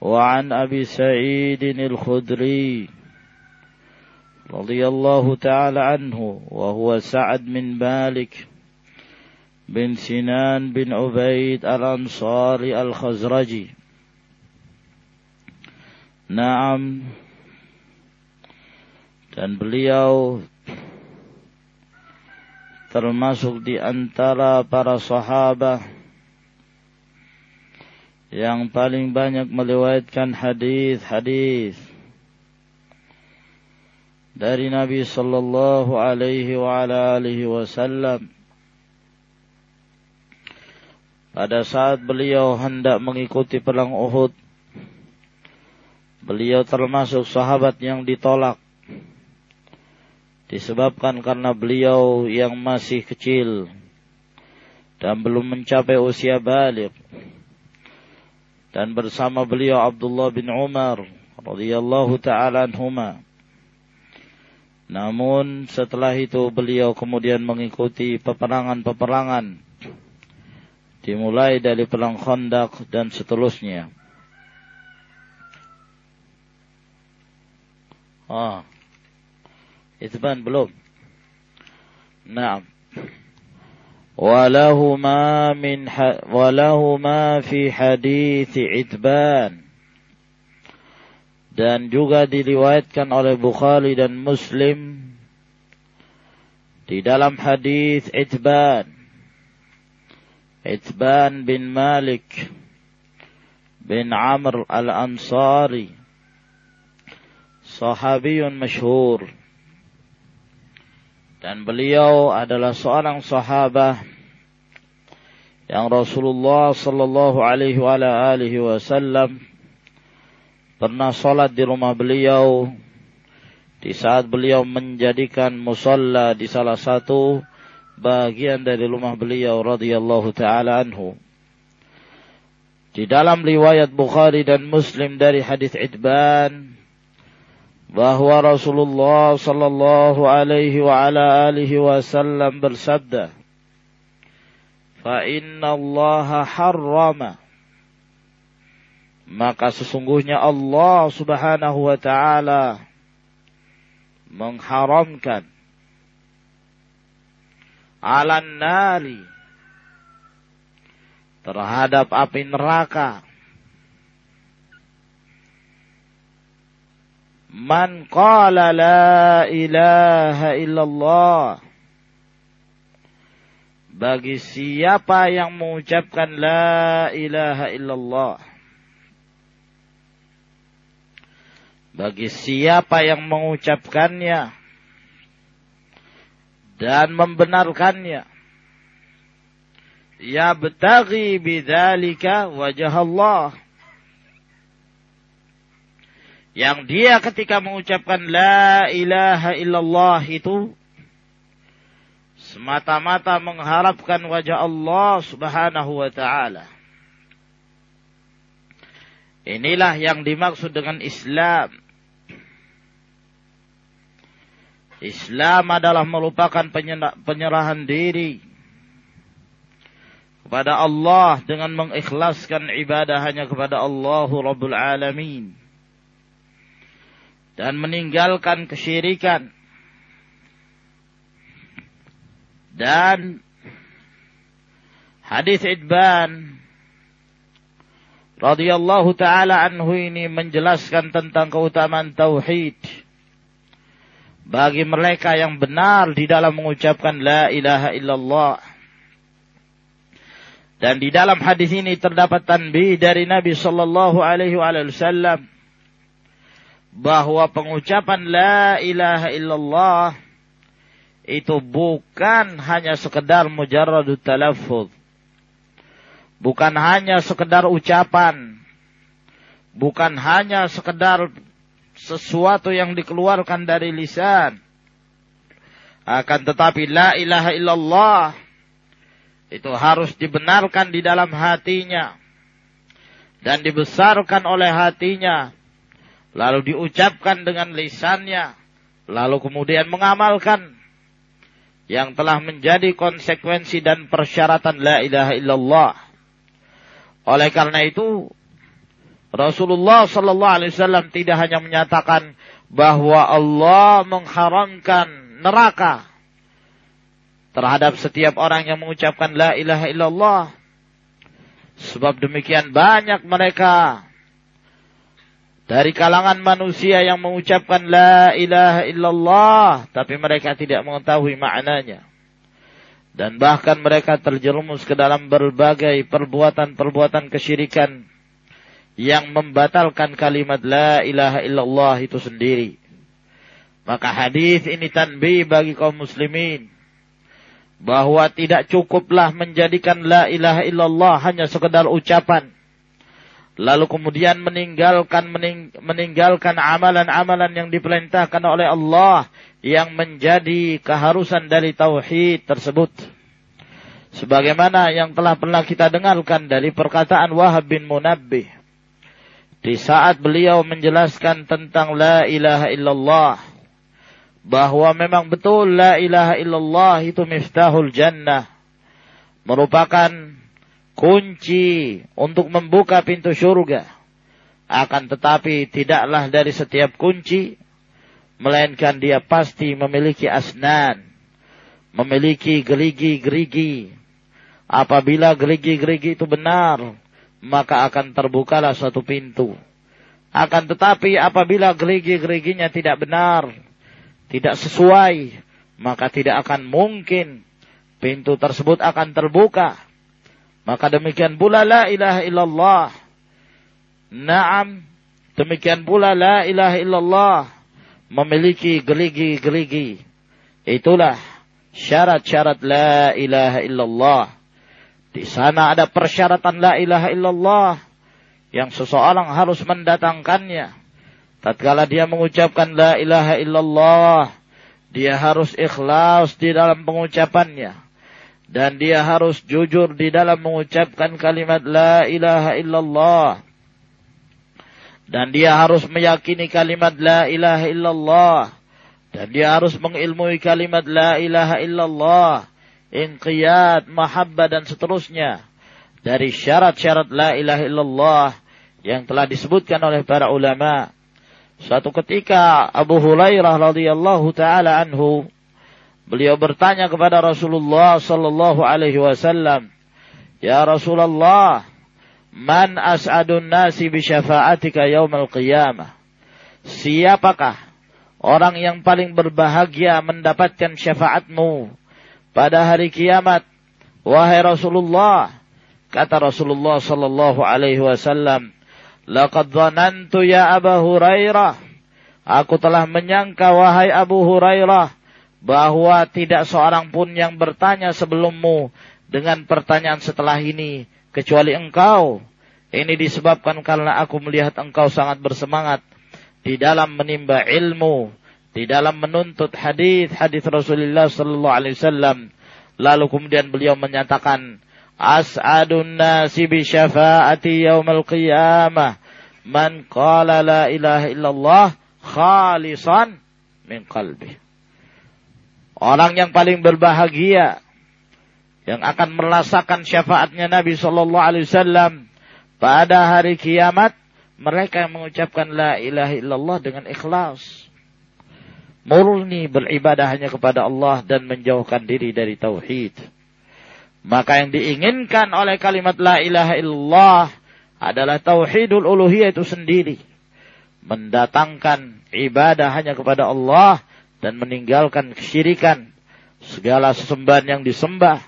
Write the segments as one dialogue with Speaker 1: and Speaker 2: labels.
Speaker 1: وعن أبي سعيد الخدري رضي الله تعالى عنه وهو سعد من مالك بن سنان بن عبيد الأنصاري الخزرجي. نعم. Dan beliau termasuk di antara para sahabat yang paling banyak meriwayatkan hadis-hadis dari Nabi sallallahu alaihi wa ala alihi wasallam. Pada saat beliau hendak mengikuti perang Uhud beliau termasuk sahabat yang ditolak. Disebabkan karena beliau yang masih kecil dan belum mencapai usia balik dan bersama beliau Abdullah bin Umar radhiyallahu taala anhuma. Namun setelah itu beliau kemudian mengikuti peperangan-peperangan dimulai dari perang Khandaq dan seterusnya. Ah. Itu kan belum. Nah. ولهما من ح... ولهما في حديث عتبان dan juga diriwayatkan oleh Bukhari dan Muslim di dalam hadis Itban Itban bin Malik bin Amr al-Ansari sahabiyun masyhur dan beliau adalah seorang sahabat yang Rasulullah sallallahu alaihi wa alihi wasallam pernah salat di rumah beliau di saat beliau menjadikan musalla di salah satu bagian dari rumah beliau radhiyallahu taala anhu. Di dalam riwayat Bukhari dan Muslim dari hadis Idban bahwa Rasulullah sallallahu alaihi wa ala alihi wasallam bersabda fa inna Allah harrama. Maka sesungguhnya Allah Subhanahu wa taala mengharamkan alan nari terhadap api neraka Man qala la ilaha illallah. Bagi siapa yang mengucapkan la ilaha illallah. Bagi siapa yang mengucapkannya dan membenarkannya. Ya betagi bidzalika wajah Allah yang dia ketika mengucapkan la ilaha illallah itu semata-mata mengharapkan wajah Allah Subhanahu wa taala. Inilah yang dimaksud dengan Islam. Islam adalah merupakan penyerahan diri kepada Allah dengan mengikhlaskan ibadah hanya kepada Allah Rabbul Alamin dan meninggalkan kesyirikan dan hadis Idban radhiyallahu taala anhu ini menjelaskan tentang keutamaan tauhid bagi mereka yang benar di dalam mengucapkan la ilaha illallah. Dan di dalam hadis ini terdapat tanbih dari Nabi sallallahu alaihi wasallam bahwa pengucapan la ilaha illallah itu bukan hanya sekedar mujarradut talaffuz Bukan hanya sekedar ucapan. Bukan hanya sekedar sesuatu yang dikeluarkan dari lisan. Akan tetapi la ilaha illallah itu harus dibenarkan di dalam hatinya dan dibesarkan oleh hatinya lalu diucapkan dengan lisannya. Lalu kemudian mengamalkan. Yang telah menjadi konsekuensi dan persyaratan la ilaha illallah. Oleh karena itu, Rasulullah Sallallahu Alaihi Wasallam tidak hanya menyatakan bahwa Allah mengharamkan neraka terhadap setiap orang yang mengucapkan la ilaha illallah. Sebab demikian banyak mereka dari kalangan manusia yang mengucapkan la ilaha illallah tapi mereka tidak mengetahui maknanya dan bahkan mereka terjerumus ke dalam berbagai perbuatan-perbuatan kesyirikan yang membatalkan kalimat la ilaha illallah itu sendiri. Maka hadis ini tanbih bagi kaum muslimin bahwa tidak cukuplah menjadikan la ilaha illallah hanya sekedar ucapan lalu kemudian meninggalkan mening, meninggalkan amalan-amalan yang diperintahkan oleh Allah yang menjadi keharusan dari tauhid tersebut. Sebagaimana yang telah pernah kita dengarkan dari perkataan Wahab bin Munabbih. Di saat beliau menjelaskan tentang la ilaha illallah. Bahwa memang betul la ilaha illallah itu miftahul jannah. Merupakan kunci untuk membuka pintu surga. Akan tetapi tidaklah dari setiap kunci melainkan dia pasti memiliki asnan, memiliki gerigi-gerigi. Apabila gerigi-gerigi itu benar, maka akan terbukalah suatu pintu. Akan tetapi apabila gerigi-geriginya tidak benar, tidak sesuai, maka tidak akan mungkin pintu tersebut akan terbuka. Maka demikian pula la ilaha illallah. Naam, demikian pula la ilaha illallah memiliki gerigi-gerigi. Itulah syarat-syarat la ilaha illallah. Di sana ada persyaratan la ilaha illallah yang seseorang harus mendatangkannya. Tatkala dia mengucapkan la ilaha illallah, dia harus ikhlas di dalam pengucapannya. Dan dia harus jujur di dalam mengucapkan kalimat la ilaha illallah. Dan dia harus meyakini kalimat la ilaha illallah. Dan dia harus mengilmui kalimat la ilaha illallah. Inqiyad mahabbah dan seterusnya. Dari syarat-syarat la ilaha illallah yang telah disebutkan oleh para ulama. Suatu ketika Abu Hurairah radhiyallahu taala anhu beliau bertanya kepada Rasulullah sallallahu alaihi wasallam ya Rasulullah Man as'adun nasi bi syafa'atika yaumal qiyamah. Siapakah orang yang paling berbahagia mendapatkan syafaatmu pada hari kiamat? Wahai Rasulullah, kata Rasulullah sallallahu alaihi wasallam, "Laqad dhanantu ya Abu Hurairah, aku telah menyangka wahai Abu Hurairah bahwa tidak seorang pun yang bertanya sebelummu dengan pertanyaan setelah ini kecuali engkau. Ini disebabkan karena aku melihat engkau sangat bersemangat di dalam menimba ilmu, di dalam menuntut hadis hadis Rasulullah sallallahu alaihi wasallam. Lalu kemudian beliau menyatakan, "As'adun nasi bi syafaati yaumil qiyamah man qala la ilaha illallah khalisan min qalbi." Orang yang paling berbahagia yang akan merasakan syafaatnya Nabi Shallallahu Alaihi Wasallam pada hari kiamat mereka yang mengucapkan la ilaha illallah dengan ikhlas murni beribadah hanya kepada Allah dan menjauhkan diri dari tauhid maka yang diinginkan oleh kalimat la ilaha illallah adalah tauhidul uluhiyah itu sendiri. Mendatangkan ibadah hanya kepada Allah dan meninggalkan kesyirikan. Segala sesembahan yang disembah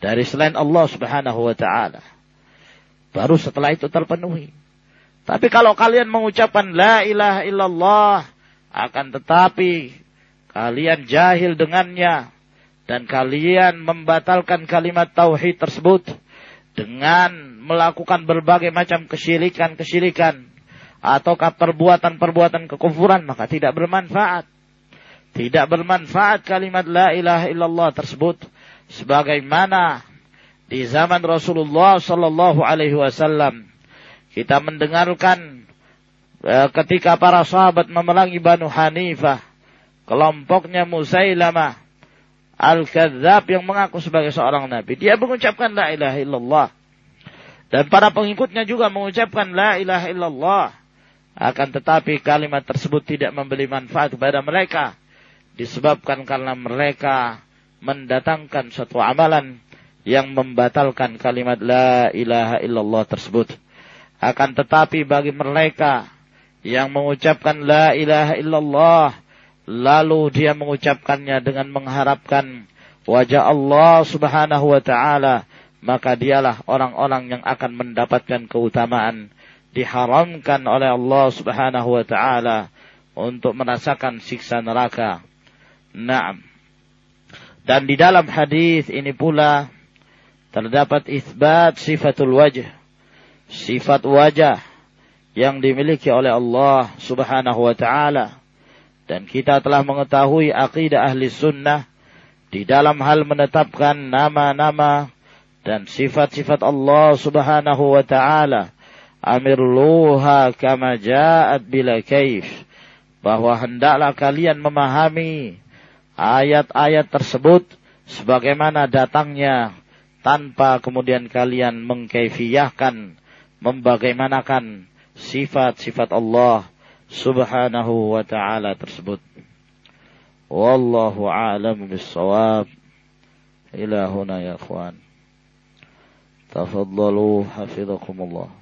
Speaker 1: dari selain Allah subhanahu wa ta'ala. Baru setelah itu terpenuhi. Tapi kalau kalian mengucapkan la ilaha illallah, akan tetapi kalian jahil dengannya, dan kalian membatalkan kalimat tauhid tersebut dengan melakukan berbagai macam kesyirikan-kesyirikan ataukah perbuatan-perbuatan kekufuran maka tidak bermanfaat. Tidak bermanfaat kalimat la ilaha illallah tersebut sebagaimana di zaman Rasulullah sallallahu alaihi wasallam kita mendengarkan eh, ketika para sahabat memerangi Banu Hanifah kelompoknya Musailamah Al-Kadzab yang mengaku sebagai seorang nabi. Dia mengucapkan la ilaha illallah. Dan para pengikutnya juga mengucapkan la ilaha illallah. Akan tetapi kalimat tersebut tidak memberi manfaat kepada mereka. Disebabkan karena mereka mendatangkan suatu amalan yang membatalkan kalimat la ilaha illallah tersebut. Akan tetapi bagi mereka yang mengucapkan la ilaha illallah lalu dia mengucapkannya dengan mengharapkan wajah Allah Subhanahu wa taala, maka dialah orang-orang yang akan mendapatkan keutamaan diharamkan oleh Allah Subhanahu wa taala untuk merasakan siksa neraka. Naam. Dan di dalam hadis ini pula terdapat isbat sifatul wajh. Sifat wajah yang dimiliki oleh Allah Subhanahu wa taala dan kita telah mengetahui akidah ahli sunnah di dalam hal menetapkan nama-nama dan sifat-sifat Allah subhanahu wa ta'ala. Amirluha kama ja'at bila kaif. Bahwa hendaklah kalian memahami ayat-ayat tersebut sebagaimana datangnya tanpa kemudian kalian mengkaifiyahkan, membagaimanakan sifat-sifat Allah subhanahu wa ta'ala tersebut. Wallahu a'lam bis-shawab. Ila huna ya ikhwan. Tafaddalu hafizakumullah.